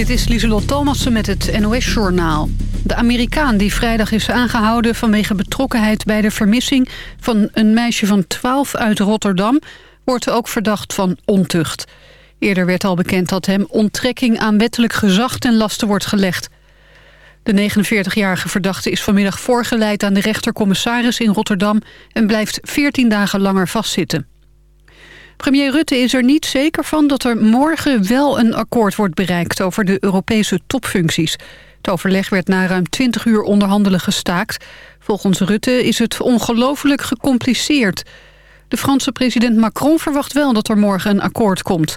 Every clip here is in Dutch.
Dit is Lieselot Thomassen met het NOS-journaal. De Amerikaan die vrijdag is aangehouden vanwege betrokkenheid bij de vermissing... van een meisje van 12 uit Rotterdam... wordt ook verdacht van ontucht. Eerder werd al bekend dat hem onttrekking aan wettelijk gezag ten laste wordt gelegd. De 49-jarige verdachte is vanmiddag voorgeleid aan de rechtercommissaris in Rotterdam... en blijft 14 dagen langer vastzitten. Premier Rutte is er niet zeker van dat er morgen wel een akkoord wordt bereikt over de Europese topfuncties. Het overleg werd na ruim 20 uur onderhandelen gestaakt. Volgens Rutte is het ongelooflijk gecompliceerd. De Franse president Macron verwacht wel dat er morgen een akkoord komt.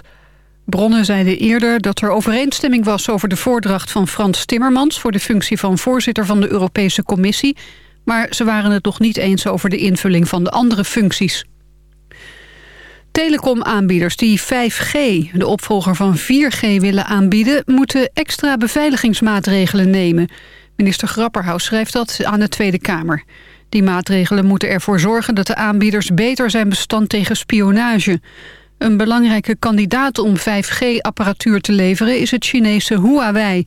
Bronnen zeiden eerder dat er overeenstemming was over de voordracht van Frans Timmermans... voor de functie van voorzitter van de Europese Commissie... maar ze waren het nog niet eens over de invulling van de andere functies. Telecomaanbieders die 5G, de opvolger van 4G, willen aanbieden... moeten extra beveiligingsmaatregelen nemen. Minister Grapperhaus schrijft dat aan de Tweede Kamer. Die maatregelen moeten ervoor zorgen dat de aanbieders beter zijn bestand tegen spionage. Een belangrijke kandidaat om 5G-apparatuur te leveren is het Chinese Huawei.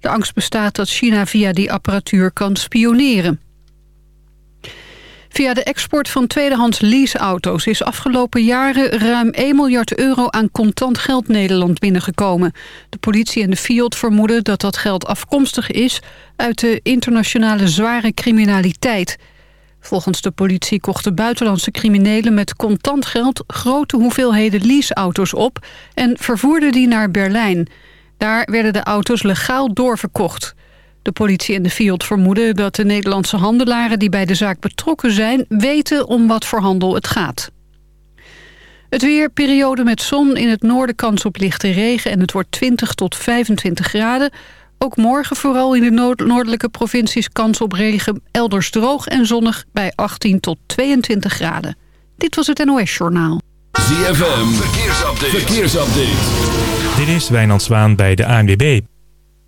De angst bestaat dat China via die apparatuur kan spioneren. Via de export van tweedehands leaseauto's is afgelopen jaren ruim 1 miljard euro aan contant geld Nederland binnengekomen. De politie en de Fiat vermoeden dat dat geld afkomstig is uit de internationale zware criminaliteit. Volgens de politie kochten buitenlandse criminelen met contant geld grote hoeveelheden leaseauto's op en vervoerden die naar Berlijn. Daar werden de auto's legaal doorverkocht. De politie en de Fiat vermoeden dat de Nederlandse handelaren die bij de zaak betrokken zijn... weten om wat voor handel het gaat. Het weer, periode met zon, in het noorden kans op lichte regen... en het wordt 20 tot 25 graden. Ook morgen vooral in de noordelijke provincies kans op regen... elders droog en zonnig bij 18 tot 22 graden. Dit was het NOS Journaal. ZFM, verkeersupdate. verkeersupdate. Dit is Wijnand Zwaan bij de ANWB.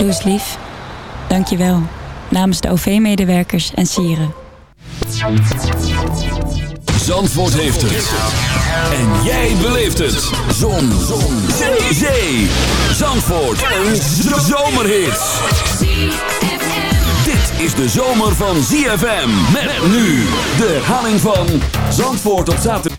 Doe lief. Dank je wel. Namens de OV-medewerkers en sieren. Zandvoort heeft het. En jij beleeft het. Zon. Zon. Zee. Zee. Zandvoort. Een zomerhit. Dit is de zomer van ZFM. Met nu de herhaling van Zandvoort op zaterdag.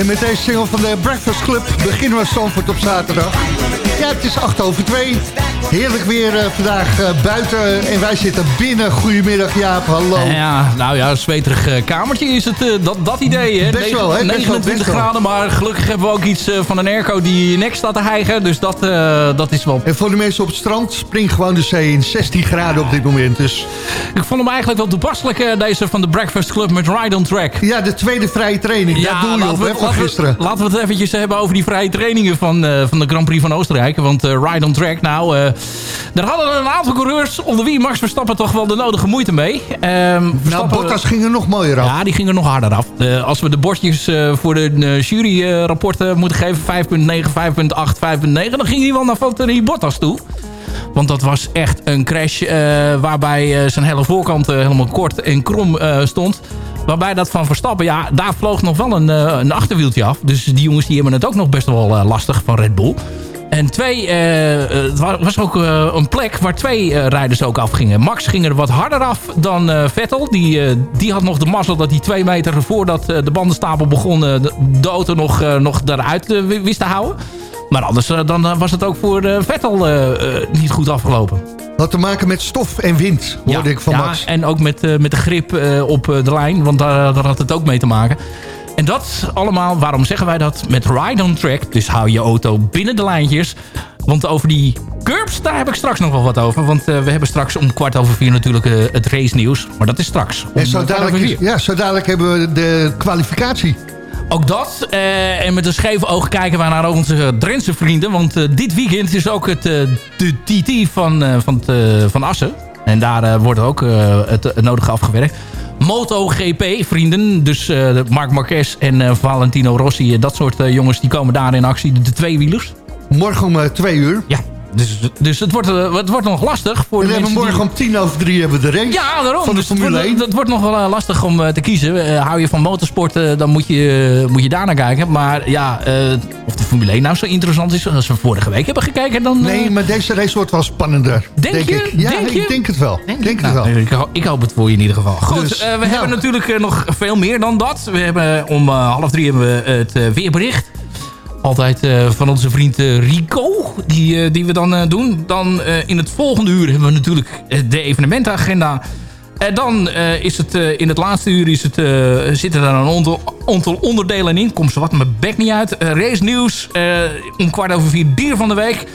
En met deze single van de Breakfast Club beginnen we Stamford op zaterdag. Ja, het is 8 over 2. Heerlijk weer uh, vandaag uh, buiten en wij zitten binnen. Goedemiddag Jaap, hallo. Ja, nou ja, een zweterig uh, kamertje is het, dat, dat idee. Hè? Best wel, hè? 29 best wel, graden, maar gelukkig hebben we ook iets van een airco die in je nek staat te hijgen. Dus dat, dat is wel... En voor de mensen op het strand, spring gewoon de zee in 16 graden op dit moment. Dus... Ik vond hem eigenlijk wel toepasselijk, deze van de Breakfast Club met Ride on Track. Ja, de tweede vrije training, ja, daar doe je op, we, hè, van gisteren. We, laten we het eventjes hebben over die vrije trainingen van, van de Grand Prix van Oostenrijk. Want Ride on Track, nou... Daar hadden een aantal coureurs, onder wie Max Verstappen toch wel de nodige moeite mee. Um, nou, Bottas ging er nog mooier af. Ja, die ging er nog harder af. Uh, als we de bordjes uh, voor de juryrapporten moeten geven, 5.9, 5.8, 5.9, dan ging hij wel naar Valtteri Bottas toe. Want dat was echt een crash waarbij zijn hele voorkant helemaal kort en krom stond. Waarbij dat van Verstappen, ja, daar vloog nog wel een, een achterwieltje af. Dus die jongens die hebben het ook nog best wel lastig van Red Bull. En twee, uh, het was ook uh, een plek waar twee uh, rijders ook afgingen. Max ging er wat harder af dan Vettel. Die, die had nog de mazzel dat hij twee meter voordat de bandenstapel begon... de, de auto nog, nog daaruit wist te houden. Maar anders dan was het ook voor Vettel niet goed afgelopen. Had te maken met stof en wind, hoorde ja, ik van ja, Max. en ook met, met de grip op de lijn, want daar, daar had het ook mee te maken. En dat allemaal, waarom zeggen wij dat? Met ride on track. Dus hou je auto binnen de lijntjes. Want over die curbs, daar heb ik straks nog wel wat over. Want uh, we hebben straks om kwart over vier natuurlijk uh, het race nieuws. Maar dat is straks. En zo dadelijk, ja, zo dadelijk hebben we de kwalificatie. Ook dat. Uh, en met een scheef oog kijken wij naar onze Drentse vrienden. Want dit weekend is ook het, de TT van, van, van Assen. En daar wordt ook het nodige afgewerkt. MotoGP vrienden. Dus uh, Marc Marquez en uh, Valentino Rossi. Dat soort jongens die komen daar in actie. De, de tweewielers. Morgen om twee uur. Ja. Dus, dus het, wordt, het wordt nog lastig. Voor de we hebben morgen die... om tien over drie hebben we de race ja, daarom. van de dus Formule het, 1. wordt, het wordt nog wel lastig om te kiezen. hou je van motorsport, dan moet je, moet je daar naar kijken. Maar ja, of de Formule 1 nou zo interessant is als we vorige week hebben gekeken. Dan, nee, maar deze race wordt wel spannender. Denk, denk je? Ik. Ja, denk ik denk het wel. Denk, denk nou, het wel. Ik, ik, hoop het voor je in ieder geval. Goed, Dus, we nou. hebben natuurlijk nog veel meer dan dat. We hebben om half drie hebben we het weerbericht. Altijd uh, van onze vriend uh, Rico, die, uh, die we dan doen. Dan in het volgende uur hebben we natuurlijk de evenementenagenda. En dan is het in het laatste uur is het, zitten er een aantal, onderdelen in. Komt ze wat mijn bek niet uit. race nieuws, om kwart over vier dier van de week.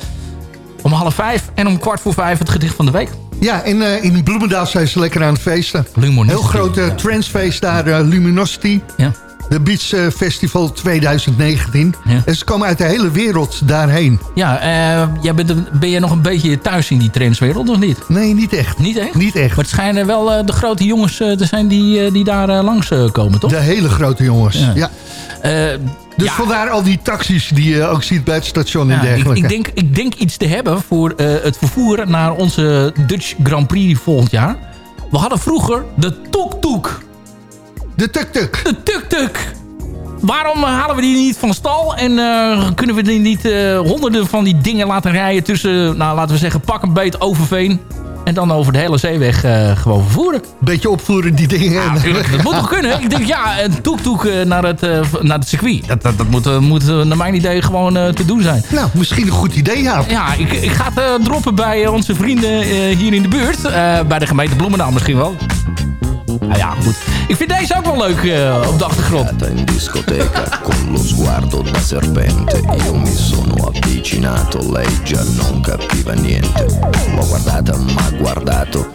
Om half vijf en om kwart voor vijf het gedicht van de week. Ja, en uh, in Bloemendaal zijn ze lekker aan het feesten. Luminosity. Heel groot uh, transfeest daar, uh, Luminosity. Ja. De Beach uh, Festival 2019. Ja. En ze komen uit de hele wereld daarheen. Ja, uh, jij bent, ben je nog een beetje thuis in die trendswereld of niet? Nee, niet echt. Niet echt? Niet echt. Maar het schijnen wel uh, de grote jongens te zijn die, die daar langs komen, toch? De hele grote jongens, ja. ja. dus ja. vandaar al die taxis die je ook ziet bij het station en dergelijke. Ik, ik, denk, ik denk iets te hebben voor het vervoer naar onze Dutch Grand Prix volgend jaar. We hadden vroeger de tuk-tuk. De tuk-tuk. De tuk-tuk. Waarom halen we die niet van stal? En uh, kunnen we die niet uh, honderden van die dingen laten rijden tussen, nou laten we zeggen, pak een beet Overveen. En dan over de hele zeeweg uh, gewoon vervoeren. Beetje opvoeren die dingen. Ja, natuurlijk. Dat moet toch kunnen? Ik denk, ja, een toek-toek naar, het, naar het circuit. Dat, dat, dat moet, moet naar mijn idee gewoon te doen zijn. Nou, misschien een goed idee, ja. Ja, ik, ik ga het droppen bij onze vrienden hier in de buurt. bij de gemeente Bloemendaal misschien wel. Nou ja, goed. Ik vind deze ook wel leuk uh, op de achtergrond. in discoteca con lo sguardo da serpente Io mi sono avvicinato, lei già non capiva niente L'ho guardata, m'ha guardato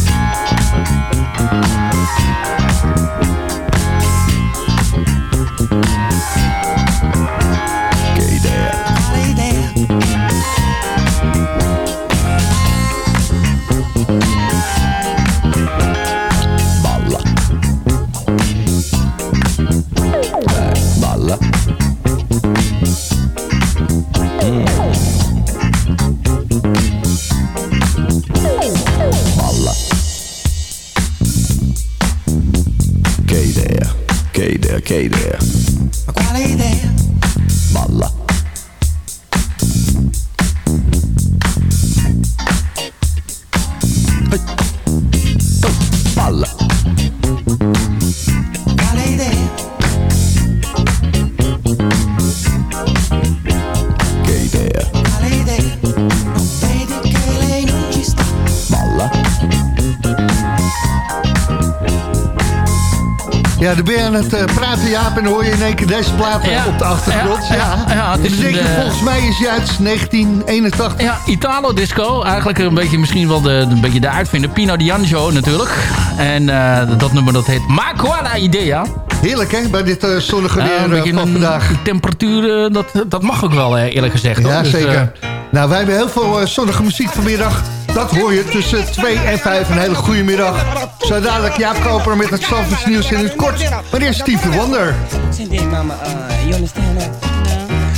Thank you. Idea, che idea. Ma quale idea? Aan het eh, praten, Jaap, en hoor je in één keer deze plaat Ja, op de achtergrond. ja, ja, ja, het En is dan denk je, een, eh, volgens mij is hij uit 1981. Ja, Italo Disco. Eigenlijk een beetje misschien wel de, een beetje de uitvinder. Pino D'Angio natuurlijk. En eh, dat nummer dat heet Ma Quale Idea. Heerlijk, hè, bij dit zonnige Ja, weer van vandaag. temperatuur, eh, dat, dat mag ook wel eerlijk gezegd. hoor. Ja, Dus, zeker. nou, wij hebben heel veel zonnige muziek vanmiddag. Dat hoor je tussen 2 en 5. Een hele goede middag. Zo dadelijk Jaap Koper met het Zalvers nieuws in het kort. Maar eerst Stevie Wonder. Cindy, mama, uh, you understand that?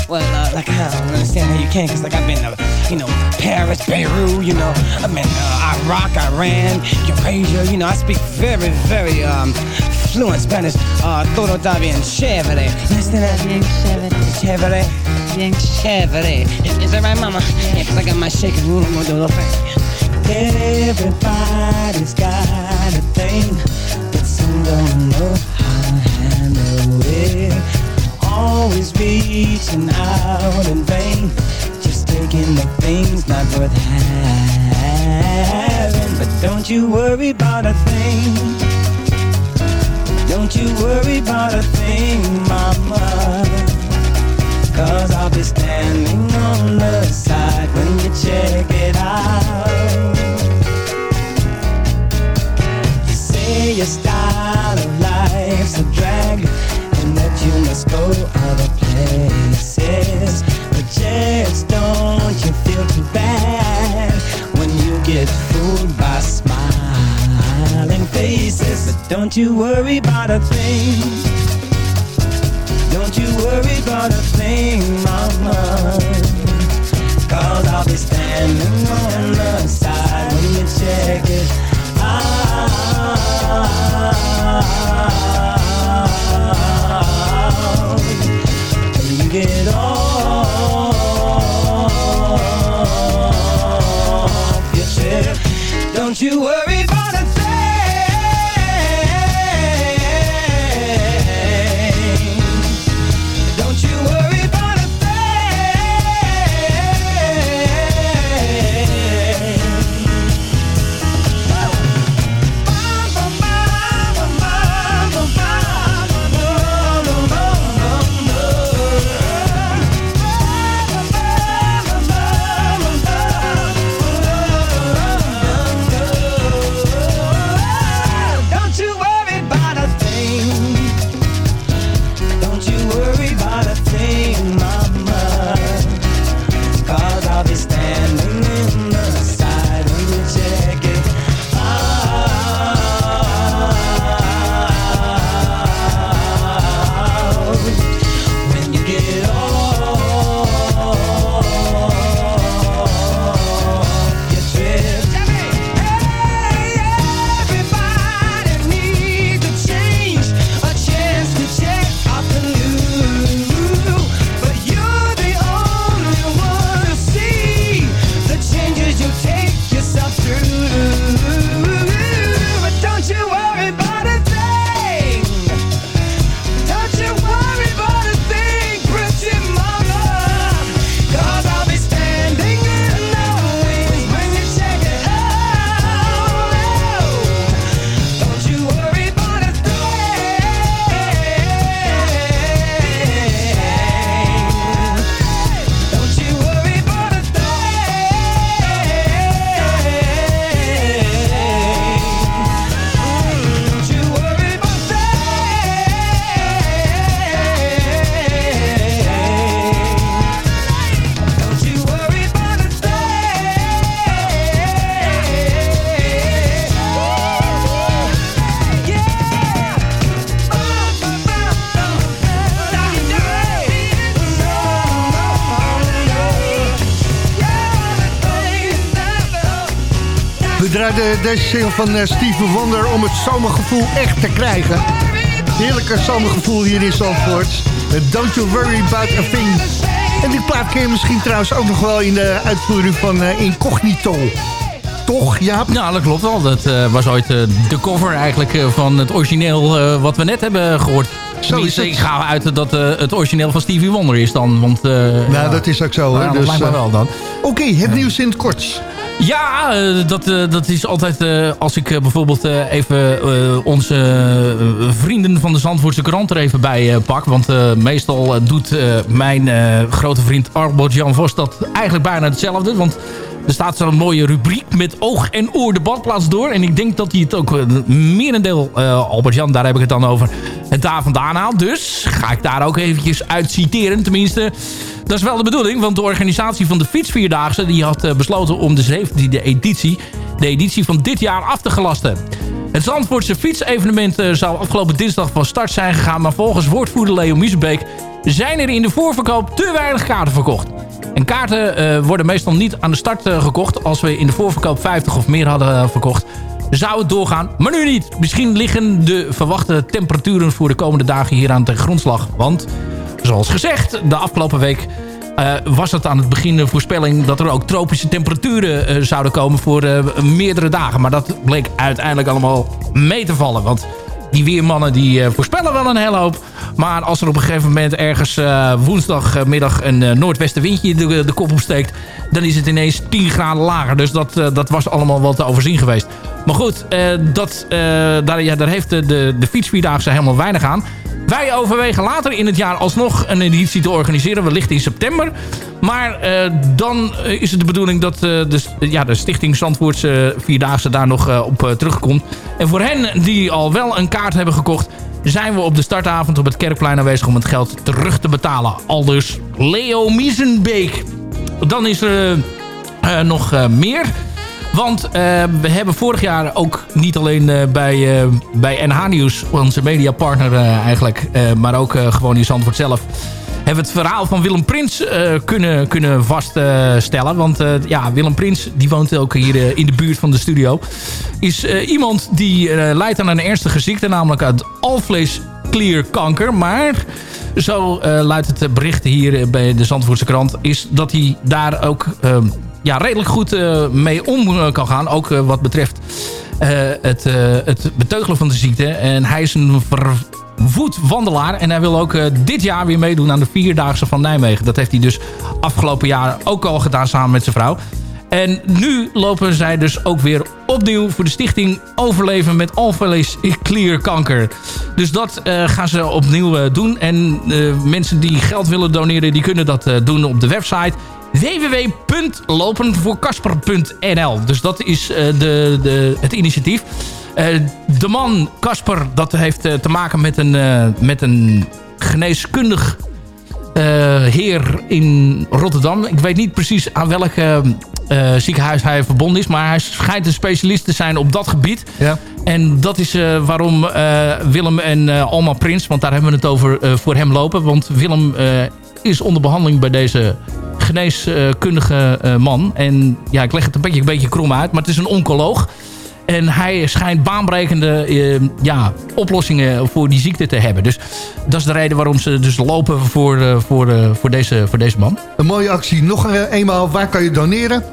Well, uh, like, I don't understand how you can, because, like, I've been, uh, you know, Paris, Beirut, you know, I've been, uh, Iraq, Iran, Eurasia, you know, I speak very, very, um, fluent Spanish, uh, todo está bien chévere. Understand that? Bien chévere. Chévere. Bien chévere. Is, is that right, mama? Yeah, because I got my shaking room, I'm gonna do a little thing. Everybody's got a thing, but some don't know how to handle it. Always reaching out in vain, just taking the things not worth having. But don't you worry about a thing. Don't you worry about a thing, mama. Don't you worry about a thing. Don't you worry about a thing, mama. Cause I'll be standing on deze single van eh, Steven Wonder om het zomergevoel echt te krijgen. Heerlijke zomergevoel hier in Zandvoort. Eh, Don't you worry about a thing. En die plaat ken je misschien trouwens ook nog wel in de uitvoering van eh, Incognito. Toch, Jaap? Ja, dat klopt wel. Dat was ooit de cover eigenlijk van het origineel wat we net hebben gehoord. Tenminste, ik ga uit dat het origineel van Stevie Wonder is dan. Want, Nou, ja. dat is ook zo. Hè? Ja, dat Dus, lijkt me wel dan. Oké, het nieuws in het kort. Ja, eh, dat, eh, dat is altijd eh, als ik bijvoorbeeld even onze vrienden van de Zandvoortse krant er even bij pak. Want meestal doet mijn grote vriend Arbord Jan Vos dat eigenlijk bijna hetzelfde. Want er staat zo'n mooie rubriek met oog en oor de badplaats door. En ik denk dat hij het ook uh, merendeel, uh, Albert Jan, daar heb ik het dan over, het daar vandaan haalt. Dus ga ik daar ook eventjes uit citeren. Tenminste, dat is wel de bedoeling. Want de organisatie van de Fietsvierdaagse die had uh, besloten om de 17e editie, de editie van dit jaar af te gelasten. Het Zandvoortse fietsevenement zou afgelopen dinsdag van start zijn gegaan. Maar volgens woordvoerder Leo Miesenbeek zijn er in de voorverkoop te weinig kaarten verkocht. En kaarten uh, worden meestal niet aan de start uh, gekocht. Als we in de voorverkoop 50 of meer hadden uh, verkocht, zou het doorgaan. Maar nu niet. Misschien liggen de verwachte temperaturen voor de komende dagen hier aan ten grondslag. Want, zoals gezegd, de afgelopen week was het aan het begin de voorspelling dat er ook tropische temperaturen zouden komen voor meerdere dagen. Maar dat bleek uiteindelijk allemaal mee te vallen. Want die weermannen die voorspellen wel een hele hoop. Maar als er op een gegeven moment ergens woensdagmiddag een noordwestenwindje de, de kop opsteekt... dan is het ineens 10 graden lager. Dus dat, dat was allemaal wel te overzien geweest. Maar goed, dat, daar, ja, daar heeft de, de, de fietsvierdaagse helemaal weinig aan. Wij overwegen later in het jaar alsnog een editie te organiseren. Wellicht in september. Maar uh, dan is het de bedoeling dat uh, de, ja, de Stichting Zandvoortse Vierdaagse daar nog op terugkomt. En voor hen die al wel een kaart hebben gekocht... zijn we op de startavond op het Kerkplein aanwezig om het geld terug te betalen. Aldus Leo Miesenbeek. Dan is er nog meer... Want uh, we hebben vorig jaar ook niet alleen uh, bij, uh, bij NH Nieuws, onze mediapartner eigenlijk, maar ook gewoon in Zandvoort zelf, hebben we het verhaal van Willem Prins kunnen, kunnen vaststellen. Want ja, Willem Prins, die woont ook hier in de buurt van de studio, is iemand die leidt aan een ernstige ziekte, namelijk uit alvleesklierkanker. Maar zo luidt het bericht hier bij de Zandvoortse krant, is dat hij daar ook ja, redelijk goed uh, mee om uh, kan gaan. Ook uh, wat betreft het, het beteugelen van de ziekte. En hij is een verwoed wandelaar. En hij wil ook dit jaar weer meedoen aan de Vierdaagse van Nijmegen. Dat heeft hij dus afgelopen jaar ook al gedaan samen met zijn vrouw. En nu lopen zij dus ook weer opnieuw voor de stichting Overleven met alvleesklierkanker. Dus dat gaan ze opnieuw doen. En mensen die geld willen doneren, die kunnen dat doen op de website www.lopenvoorkasper.nl. Dus dat is uh, de, de, het initiatief. Uh, de man Casper, dat heeft uh, te maken met een, met een geneeskundig heer in Rotterdam. Ik weet niet precies aan welk ziekenhuis hij verbonden is. Maar hij schijnt een specialist te zijn op dat gebied. Ja. En dat is waarom Willem en Alma Prins, want daar hebben we het over, voor hem lopen. Want Willem is onder behandeling bij deze geneeskundige uh, man. En ja, ik leg het een beetje, een beetje krom uit, maar het is een oncoloog. En hij schijnt baanbrekende uh, ja, oplossingen voor die ziekte te hebben. Dus dat is de reden waarom ze dus lopen voor, uh, voor, voor, deze, voor deze man. Een mooie actie. Nog eenmaal, waar kan je doneren?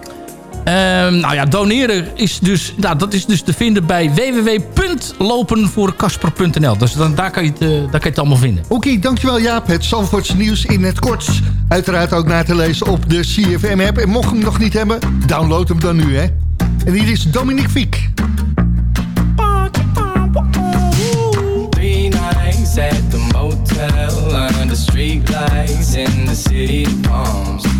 Um, nou ja, doneren is dus, nou, dat is dus te vinden bij www.lopenvoorkasper.nl. Dus dan, daar, kan je het, uh, daar kan je het allemaal vinden. Oké, okay, dankjewel Jaap. Het Zandvoortse nieuws in het kort. Uiteraard ook na te lezen op de CFM-app. En mocht je hem nog niet hebben, download hem dan nu, hè. En hier is Dominique Fiek. at the motel under street lights in the city of palms.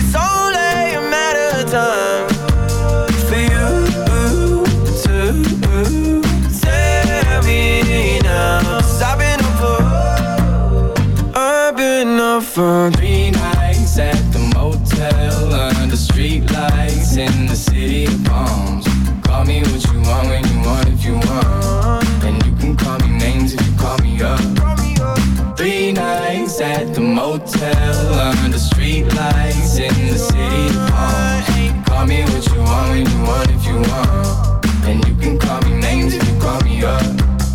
For three nights at the motel under streetlights in the city of palms. Call me what you want when you want if you want, and you can call me names if you call me up. Three nights at the motel under streetlights in the city of palms. Call me what you want when you want if you want, and you can call me names if you call me up.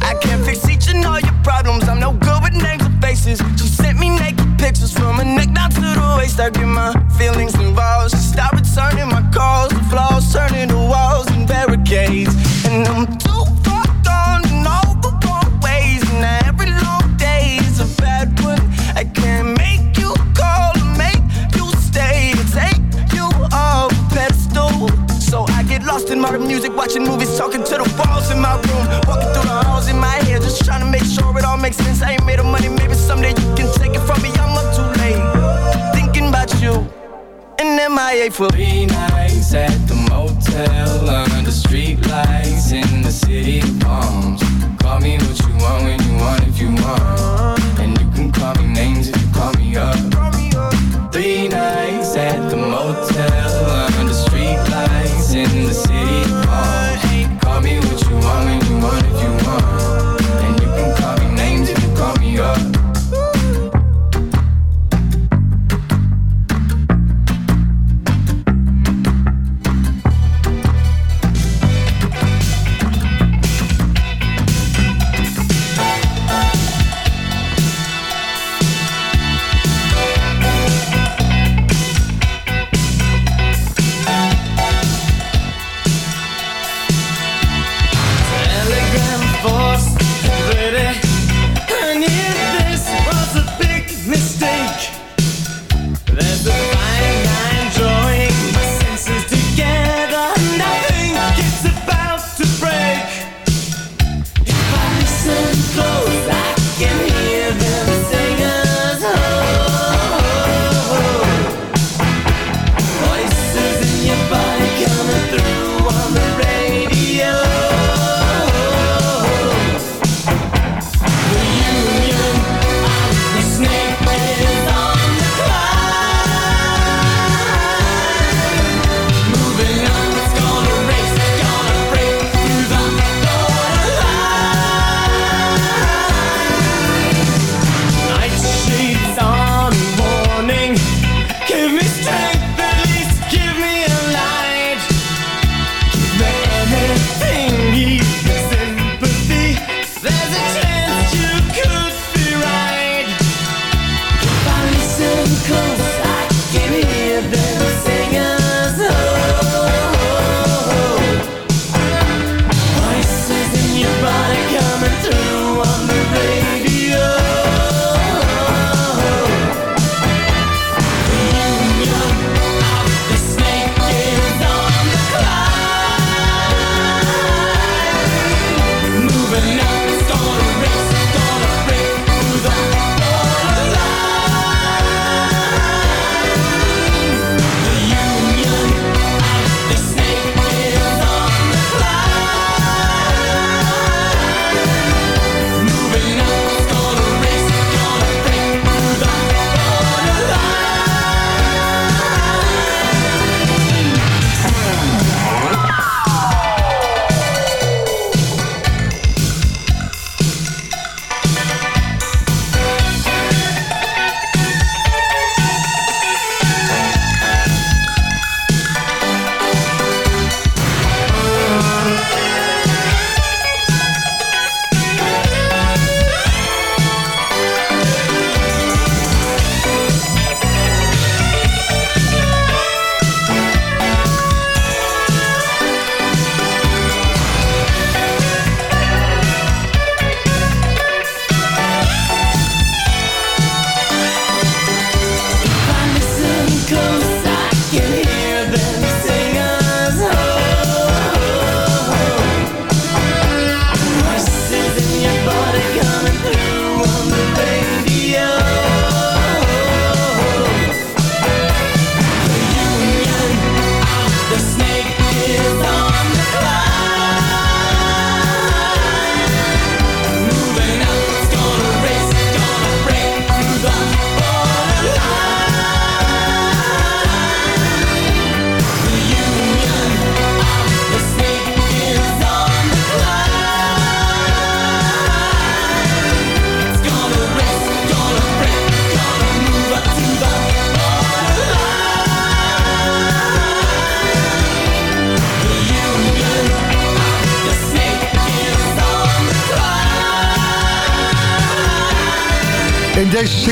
I can't fix each and all your problems. I'm no good with names or faces. She naked pictures from her neck down to the waist. I get my feelings involved. She stopped returning my calls. The flaws turning to walls and barricades. And I'm too far gone in all the wrong ways. And every long day is a bad one. I can't make you call or make you stay. Take you off a pedestal. So I get lost in modern music, watching movies, talking to the walls in my room, for me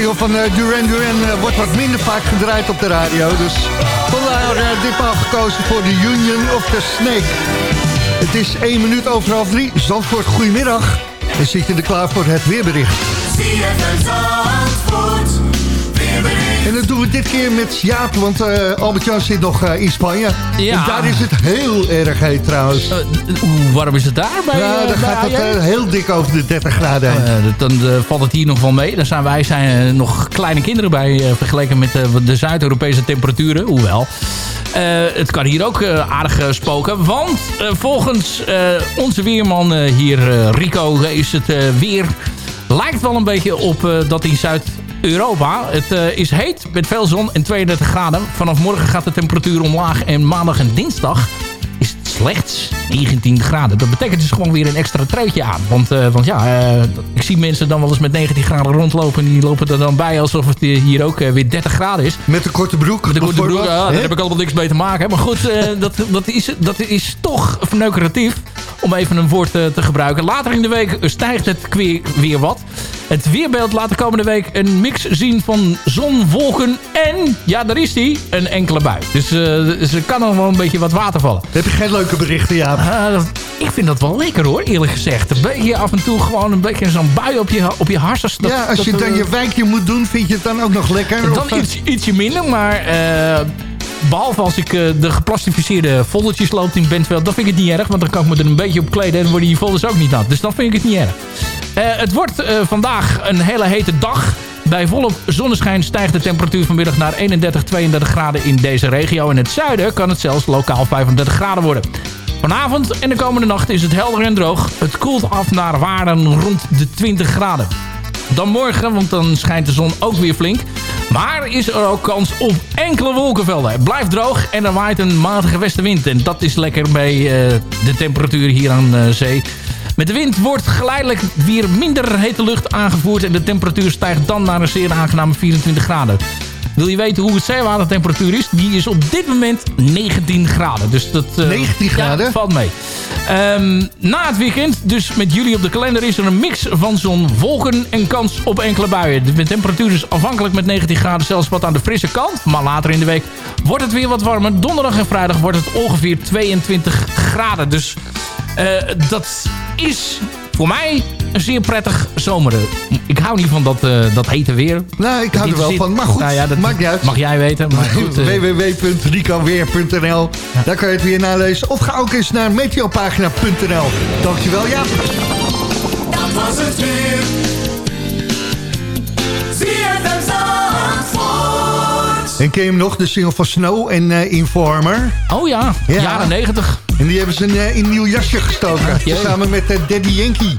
single van eh, Duran Duran eh, wordt wat minder vaak gedraaid op de radio. Dus vandaar uh, ditmaal gekozen voor de Union of the Snake. Het is 1 minuut over half 3. Zandvoort, goedemiddag. En zit je er klaar voor het weerbericht? En dat doen we dit keer met Jaap, want uh, Albert-Jan zit nog uh, in Spanje. Ja. En daar is het heel erg heet trouwens. Uh, hoe warm is het daar? Bij, ja, dan gaat het heel dik over de 30 graden heen. dan valt het hier nog wel mee. Daar zijn wij zijn nog kleine kinderen bij vergeleken met de Zuid-Europese temperaturen. Hoewel, het kan hier ook aardig spoken. Want volgens onze weerman hier, Rico, is het weer... Lijkt wel een beetje op dat in Zuid Europa. Het uh, is heet met veel zon en 32 graden. Vanaf morgen gaat de temperatuur omlaag en maandag en dinsdag is het slechts 19 graden. Dat betekent dus gewoon weer een extra treutje aan. Want, uh, want ja, uh, ik zie mensen dan wel eens met 19 graden rondlopen. En die lopen er dan bij alsof het hier ook weer 30 graden is. Met een korte broek? Met een korte broek, ja, daar heb ik allemaal niks mee te maken. Maar goed, dat, dat, is, dat is toch verneukeratief. Om even een woord te gebruiken. Later in de week stijgt het weer, weer wat. Het weerbeeld laat de komende week een mix zien van zon, wolken en, ja daar is die, een enkele bui. Dus, uh, dus er kan nog wel een beetje wat water vallen. Heb je geen leuke berichten, Jaap? Dat, ik vind dat wel lekker hoor, eerlijk gezegd. Een beetje af en toe gewoon een beetje zo'n bui op je, op je. Dat, ja, als dat, je dan uh, je wijkje moet doen, vind je het dan ook nog lekker? Dan of, iets, ietsje minder, maar... Behalve als ik uh, de geplastificeerde foldertjes loop in Bentveld. Dan vind ik het niet erg. Want dan kan ik me er een beetje op kleden. En worden die folders ook niet nat. Dus dan vind ik het niet erg. Uh, het wordt uh, vandaag een hele hete dag. Bij volop zonneschijn stijgt de temperatuur vanmiddag naar 31, 32 graden in deze regio. In het zuiden kan het zelfs lokaal 35 graden worden. Vanavond en de komende nacht is het helder en droog. Het koelt af naar waarden rond de 20 graden. Dan morgen, want dan schijnt de zon ook weer flink. Maar is er ook kans op enkele wolkenvelden. Het blijft droog en er waait een matige westenwind. En dat is lekker bij uh, de temperatuur hier aan uh, zee. Met de wind wordt geleidelijk weer minder hete lucht aangevoerd... en de temperatuur stijgt dan naar een zeer aangename 24 graden. Wil je weten hoe het zeewatertemperatuur is? Die is op dit moment 19 graden. Dus dat, uh, 19 graden? Ja, valt mee. Um, na het weekend, dus met jullie op de kalender... is er een mix van zon, wolken en kans op enkele buien. De temperatuur is afhankelijk met 19 graden zelfs wat aan de frisse kant. Maar later in de week wordt het weer wat warmer. Donderdag en vrijdag wordt het ongeveer 22 graden. Dus uh, dat is voor mij een zeer prettig zomer. Ik hou niet van dat, uh, dat hete weer. Nou, ik hou er wel zit. van. Maar goed, nou ja, dat maakt niet uit. Mag jij weten. Uh... www.ricoweer.nl Daar kan je het weer nalezen. Of ga ook eens naar meteopagina.nl. Dankjewel, Jaap. Dat was het weer. En ken je hem nog? De single van Snow en uh, Informer. Oh ja, ja. jaren 90. En die hebben ze in, uh, in een nieuw jasje gestoken. Ja, samen met uh, Daddy Yankee.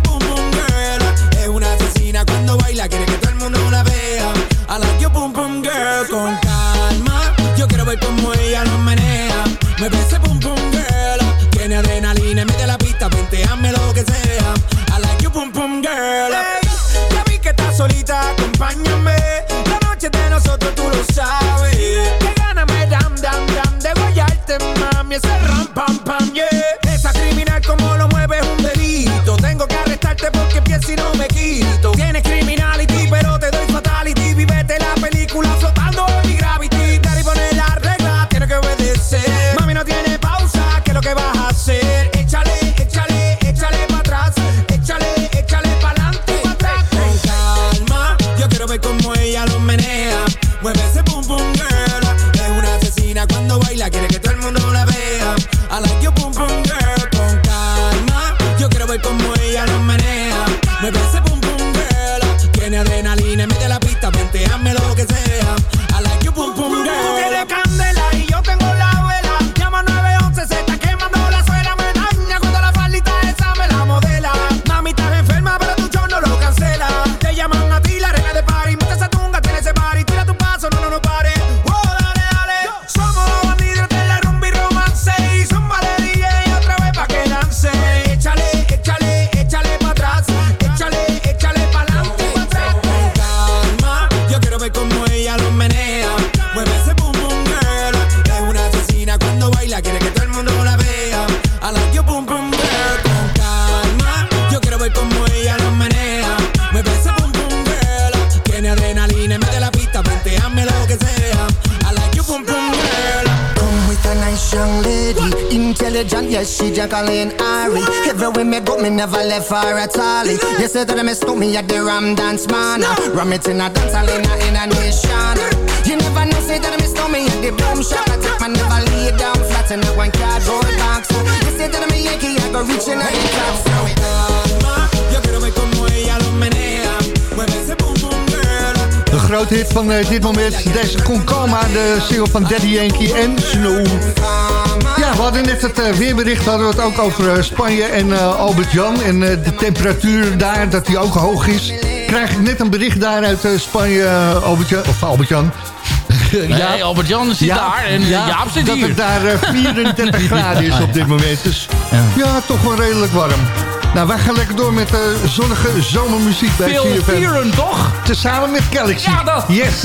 Con calma, yo quiero ver cómo ella lo menea. Mueve ese boom boom girl. Tiene adrenalina, mete la pista, venteame lo que sea. I like your boom boom girl. Ya vi que estás solita, acompáñame. La noche de nosotros tú lo sabes. Que gana me dam dam dam de guayarte, mami. Ese ram pam pam Ram Dance Man. Ram it in a dance hall in a, in a nation. You never know, say that me stop me at the boom shop. I take my never lay down flat in a one cardboard box. You say that me Yankee, I go reaching out the top. So it Yo quiero ver como ella lo menea. Mueve ese boom boom girl. De grote hit van eh, dit moment, deze Concoma, de single van Daddy Yankee en Snow. Ja, we hadden net het eh, weerbericht, hadden we het ook over eh, Spanje en eh, Albert-Jan. En de temperatuur daar, dat die ook hoog is. Krijg ik net een bericht daar uit Spanje, Albert-Jan, of Albert-Jan. Nee, Albert-Jan zit daar en Jaap zit dat hier. het daar eh, 34 graden is op dit moment. Dus ja, toch wel redelijk warm. Nou, wij gaan lekker door met eh, zonnige zomermuziek bij Phil CFM. Fearon, toch? Tezamen met Galaxy. Ja, dat. Yes.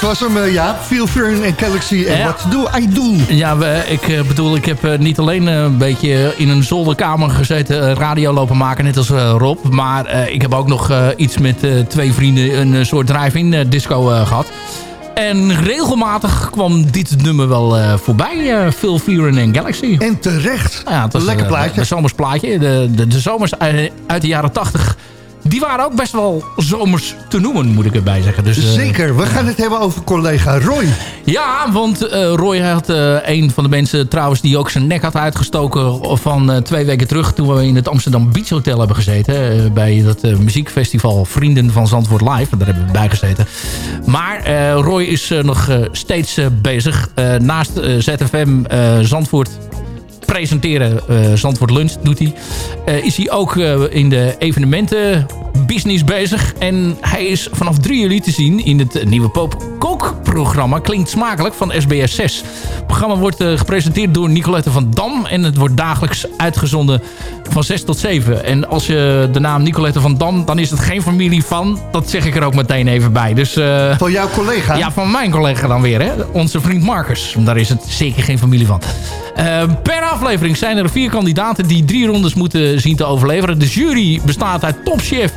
Dat was hem, eh, ja. Phil Fern en Galaxy. En wat doe I do? Ja, we, ik eh, bedoel, ik heb eh, niet alleen een beetje in een zolderkamer gezeten, radio lopen maken, net als Rob. Maar ik heb ook nog iets met twee vrienden, een soort drive-in disco eh, gehad. En regelmatig kwam dit nummer wel voorbij, eh Phil Fearon en Galaxy. En terecht. Ja, het was, lekker plaatje. Een zomersplaatje. De, de, de zomers uit, uit de jaren 80, die waren ook best wel zomers te noemen, moet ik erbij zeggen. Dus, eh, Zeker. We gaan het hebben over collega Roy. ja, want eh, Roy had eh, een van de mensen trouwens die ook zijn nek had uitgestoken van twee weken terug toen we in het Amsterdam Beach Hotel hebben gezeten. bij dat muziekfestival Vrienden van Zandvoort Live. Daar hebben we bij gezeten. Maar Roy is nog steeds bezig. Naast ZFM Zandvoort presenteren. eh Zandvoort Lunch doet hij. Eh, is hij ook eh, in de evenementen business bezig. En hij is vanaf 3 juli te zien in het nieuwe Pop kookprogramma Klinkt Smakelijk van SBS 6. Het programma wordt gepresenteerd door Nicolette van Dam. En het wordt dagelijks uitgezonden van 6 tot 7. En als je de naam Nicolette van Dam, dan is het geen familie van. Dat zeg ik er ook meteen even bij. Dus, van jouw collega? Ja, van mijn collega dan weer. Hè? Onze vriend Marcus. Daar is het zeker geen familie van. Uh, per aflevering zijn er vier kandidaten die drie rondes moeten zien te overleveren. De jury bestaat uit topchef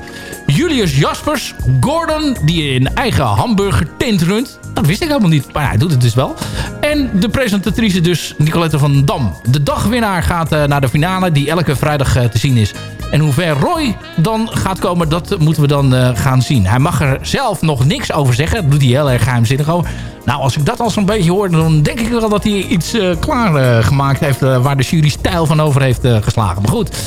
Julius Jaspers. Gordon, die een eigen hamburger tent runt. Dat wist ik helemaal niet, maar hij doet het dus wel. En de presentatrice dus Nicolette van Dam. De dagwinnaar gaat uh, naar de finale die elke vrijdag uh, te zien is. En hoe ver Roy dan gaat komen, dat moeten we dan uh, gaan zien. Hij mag er zelf nog niks over zeggen. Dat doet hij heel erg geheimzinnig over. Nou, als ik dat al zo'n beetje hoor, dan denk ik wel dat hij iets uh, klaar uh, gemaakt heeft... Waar de jury stijl van over heeft geslagen. Maar goed,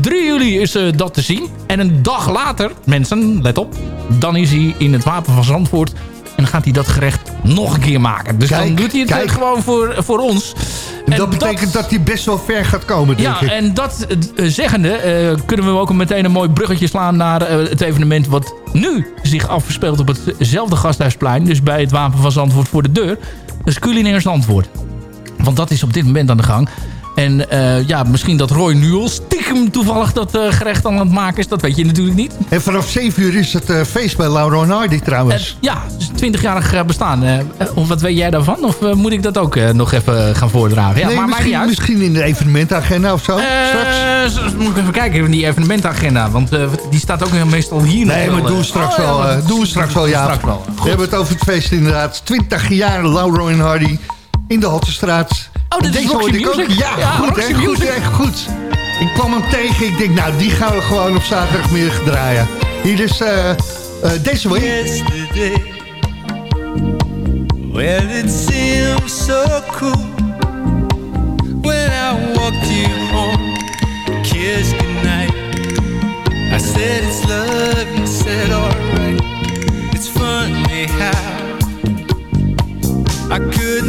3 juli is dat te zien. En een dag later, mensen, let op... dan is hij in het Wapen van Zandvoort... En dan gaat hij dat gerecht nog een keer maken. Dus kijk, dan doet hij het kijk. gewoon voor, voor ons. En dat betekent dat, hij best wel ver gaat komen, denk ja, ik. en dat uh, zeggende uh, kunnen we ook meteen een mooi bruggetje slaan... naar uh, het evenement wat nu zich afspeelt op hetzelfde gasthuisplein. Dus bij het Wapen van Zandvoort voor de deur. Is culinair Zandvoort. Want dat is op dit moment aan de gang. En uh, ja, misschien dat Roy nu al stiekem toevallig dat uh, gerecht aan het maken is. Dat weet je natuurlijk niet. En vanaf 7 uur is het uh, feest bij Laura en Hardy trouwens. ja, dus 20-jarig bestaan. wat weet jij daarvan? Of moet ik dat ook nog even gaan voordragen? Ja, nee, maar misschien, maar misschien in de evenementagenda of zo. straks. Moet ik even kijken in die evenementagenda. Want die staat ook meestal hier. Nee, maar doen we straks wel. Oh, ja, doen we straks wel, ja. Straks wel. We hebben het over het feest inderdaad. 20 jaar Laura en Hardy in de Haltestraat. Oh, dat Deze is Roxy hoorde ik ook. Music? Ja, Ja, goed, Roxy hè, goed, Music. echt goed. Ik kwam hem tegen. Ik denk, nou, die gaan we gewoon op zaterdagmiddag draaien. Hier is uh, uh, deze way. Yesterday, well, it seems so cool when I walked you home, kissed goodnight. I said it's love, you said alright. It's funny how I could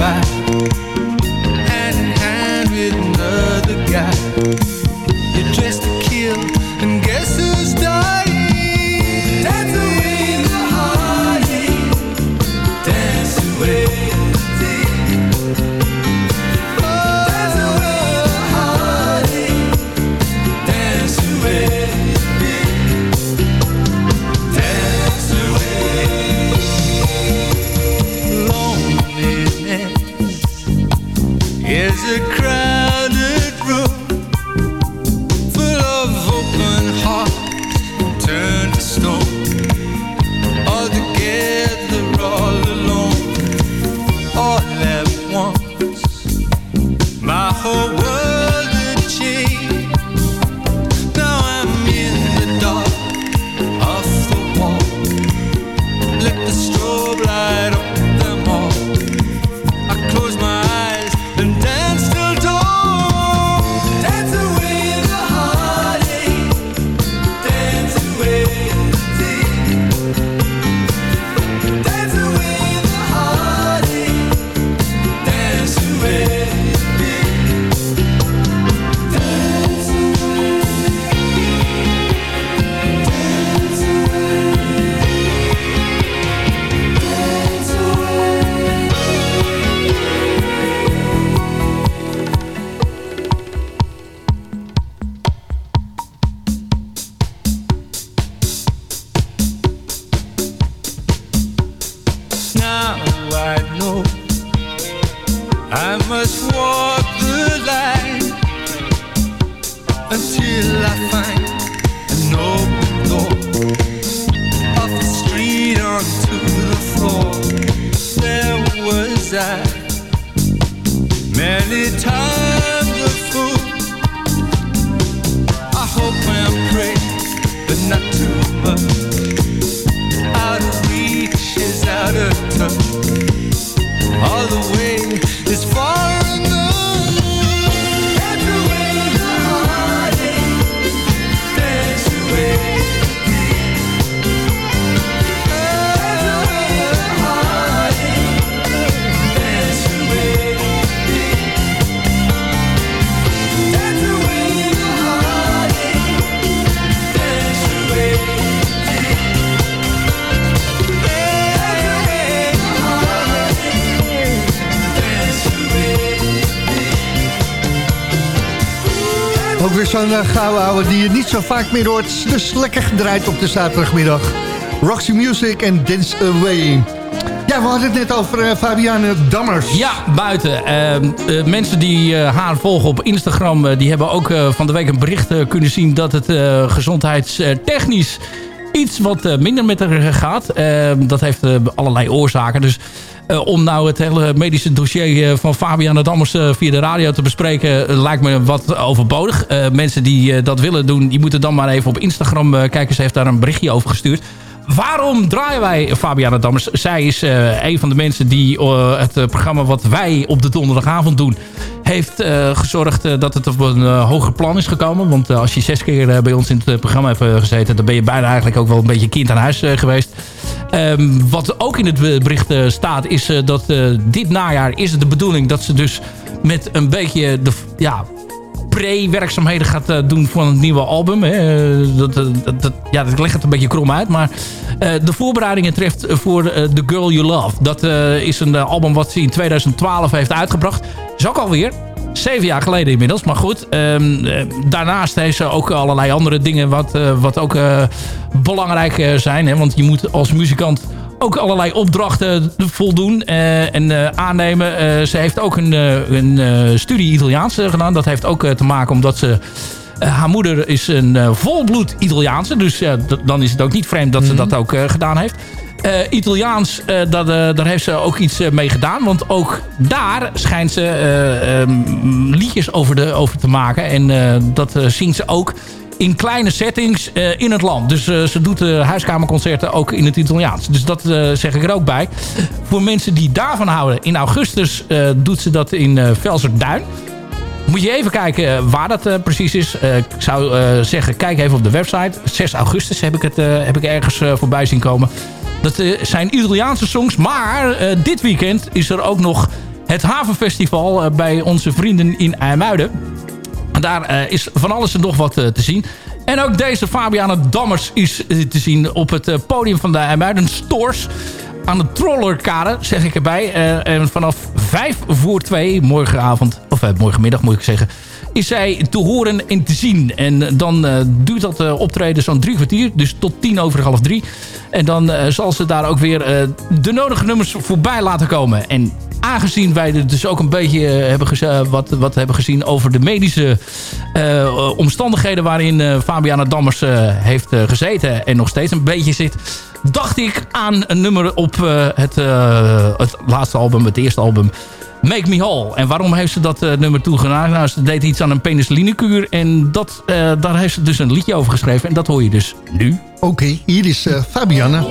back. Zo vaak meer hoort. Dus lekker gedraaid op de zaterdagmiddag. Roxy Music en Dance Away. Ja, we hadden het net over uh, Fabiane Dammers. Ja, buiten. Uh, mensen die haar volgen op Instagram... die hebben ook van de week een bericht kunnen zien... dat het gezondheidstechnisch iets wat minder met haar gaat. Ehm, dat heeft allerlei oorzaken. Dus om nou het hele medische dossier van Fabiana Dammers via de radio te bespreken... lijkt me wat overbodig. mensen die dat willen doen, die moeten dan maar even op Instagram kijken. Ze heeft daar een berichtje over gestuurd. Waarom draaien wij Fabiana Dammers? Zij is uh, een van de mensen die uh, het uh, programma wat wij op de donderdagavond doen... heeft gezorgd dat het op een hoger plan is gekomen. Want als je zes keer bij ons in het programma hebt gezeten... dan ben je bijna eigenlijk ook wel een beetje kind aan huis geweest. Um, wat ook in het bericht staat is dat dit najaar is het de bedoeling... dat ze dus met een beetje de, ja, pre-werkzaamheden gaat uh, doen van het nieuwe album. Eh, dat, dat, dat, ja, dat legt het een beetje krom uit. Maar de voorbereidingen treft voor The Girl You Love. Dat is een album wat ze in 2012 heeft uitgebracht. Is ook alweer zeven jaar geleden inmiddels. Maar goed, um, daarnaast heeft ze ook allerlei andere dingen wat, wat ook belangrijk zijn. Hè? Want je moet als muzikant ook allerlei opdrachten voldoen uh, en uh, aannemen. Uh, ze heeft ook een, een studie Italiaans gedaan. Dat heeft ook te maken omdat ze... haar moeder is een volbloed Italiaanse. Dus dan is het ook niet vreemd dat ze dat ook gedaan heeft. Italiaans, dat, daar heeft ze ook iets mee gedaan. Want ook daar schijnt ze um, liedjes over, de, over te maken. En dat zien ze ook in kleine settings uh, in het land. Dus uh, ze doet uh, huiskamerconcerten ook in het Italiaans. Dus dat zeg ik er ook bij. Voor mensen die daarvan houden. In augustus doet ze dat in Velserduin. Moet je even kijken waar dat precies is. ik zou zeggen, kijk even op de website. 6 augustus heb ik het heb ik ergens voorbij zien komen. Dat zijn Italiaanse songs. Maar dit weekend is er ook nog het Havenfestival bij onze vrienden in IJmuiden. Daar uh, is van alles en nog wat uh, te zien. En ook deze Fabiana Dammers is uh, te zien op het podium van de IJmuiden Stores. Aan de Trollerkade, zeg ik erbij. en vanaf 5 voor 2, morgenavond, of morgenmiddag moet ik zeggen... is zij te horen en te zien. En dan duurt dat optreden zo'n drie kwartier. Dus tot tien over half drie. En dan zal ze daar ook weer de nodige nummers voorbij laten komen. En aangezien wij dus ook een beetje eh, hebben wat, wat hebben gezien over de medische uh, omstandigheden waarin uh, Fabiana Dammers uh, heeft gezeten en nog steeds een beetje zit, dacht ik aan een nummer op het, het laatste album, het eerste album. Make Me Whole. En waarom heeft ze dat nummer toegedaan? Nou, ze deed iets aan een penicillinekuur. En dat, daar heeft ze dus een liedje over geschreven. En dat hoor je dus nu. Oké, okay, hier is Fabiana.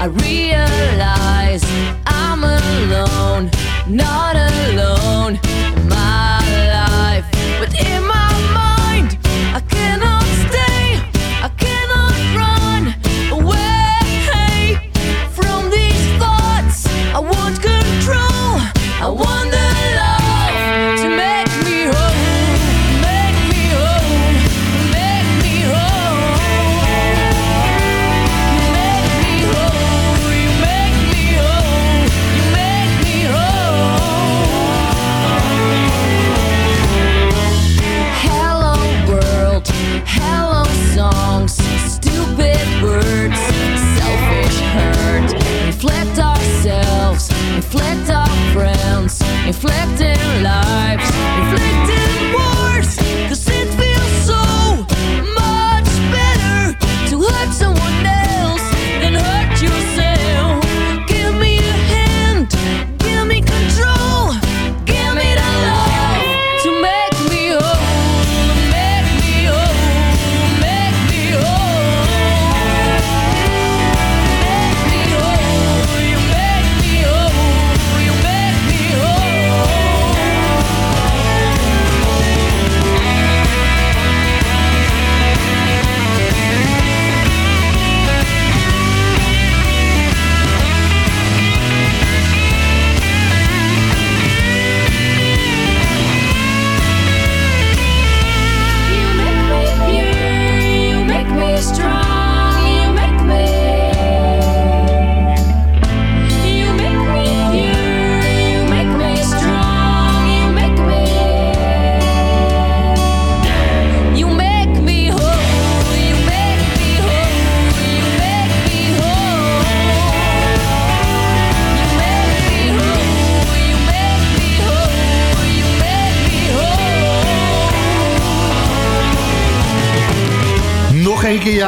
I realize I'm alone, not alone in my life. But in my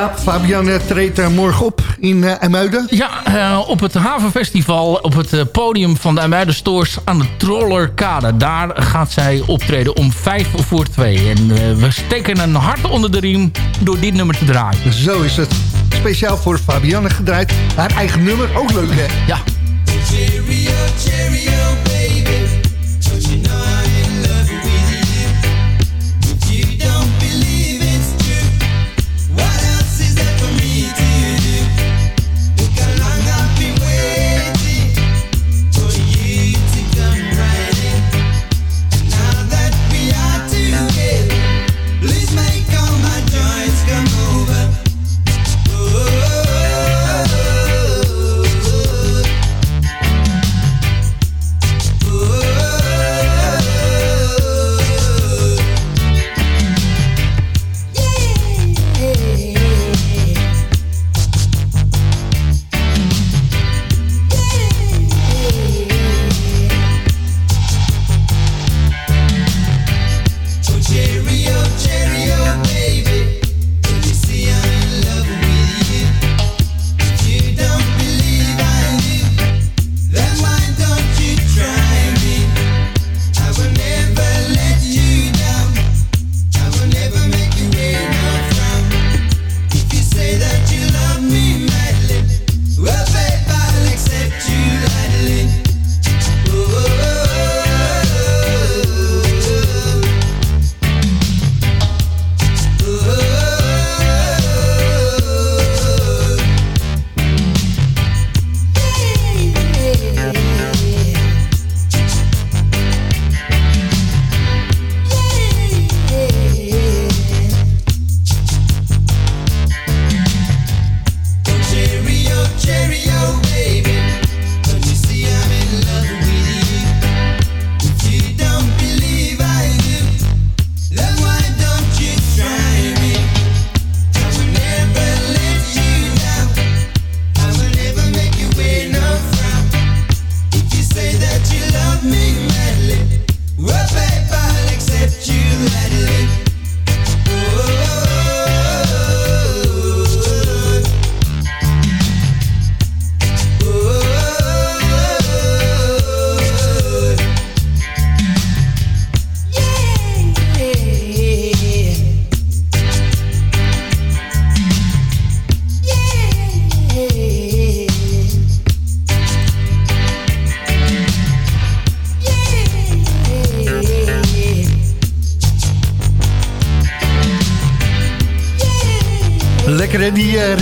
Jaap. Fabian eh, treedt eh, morgen op in uh, IJmuiden. Ja, uh, op het Havenfestival, op het uh, podium van de IJmuiden Stores aan de Trollerkade. Daar gaat zij optreden om vijf voor twee. En we steken een hart onder de riem door dit nummer te draaien. Zo is het. Speciaal voor Fabianne gedraaid. Haar eigen nummer, ook leuk hè? Ja. Cheerio, cheerio, baby.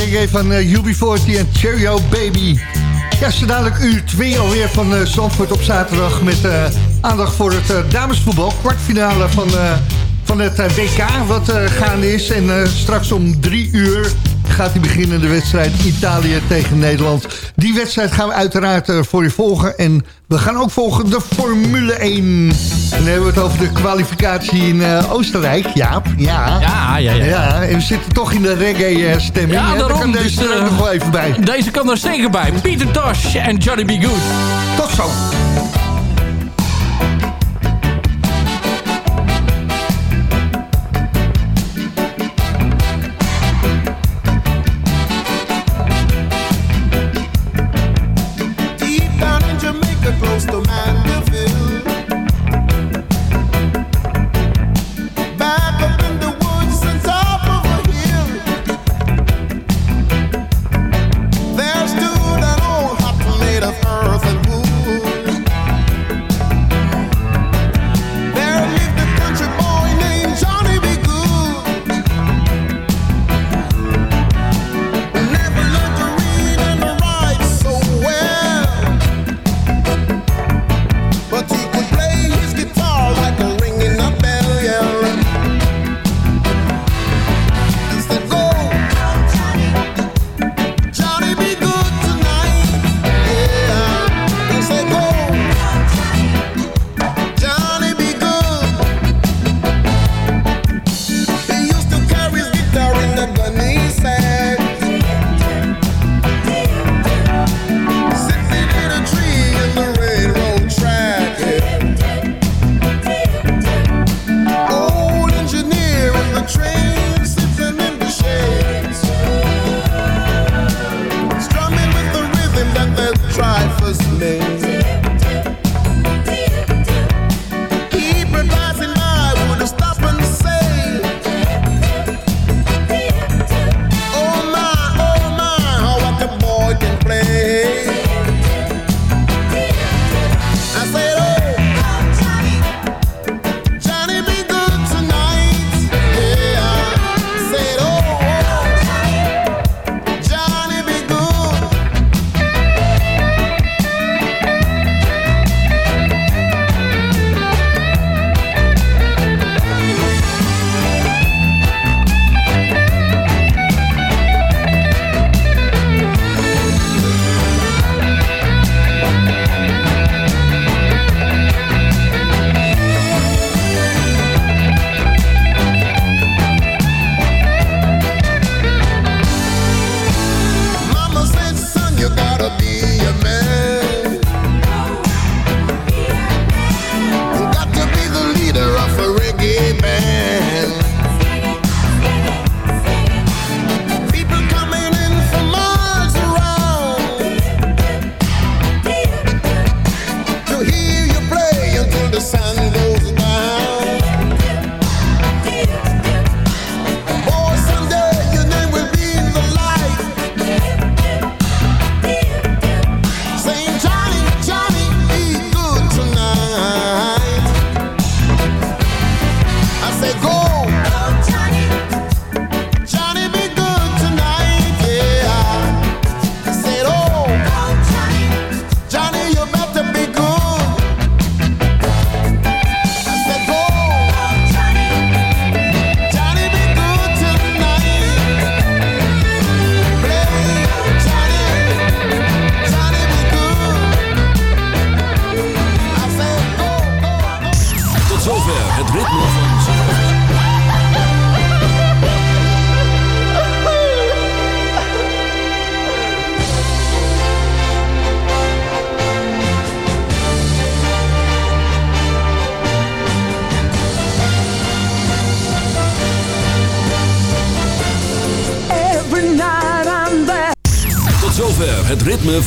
Van uh, UB40 en Cheerio Baby. Ja, zo dadelijk uur 2 alweer van uh, Zandvoort op zaterdag... met uh, aandacht voor het damesvoetbal. Kwartfinale van, van het WK wat gaande is. En straks om drie uur gaat hij beginnen, de wedstrijd Italië tegen Nederland. Die wedstrijd gaan we uiteraard voor je volgen. En we gaan ook volgen de Formule 1. En dan hebben we het over de kwalificatie in uh, Oostenrijk. Jaap, ja. Ja, ja, ja. ja. En we zitten toch in de reggae-stemming. Ja, daarom. Kan deze dus, er nog wel even bij. Deze kan er zeker bij. Peter Tosh en Johnny B. Good. Tot zo.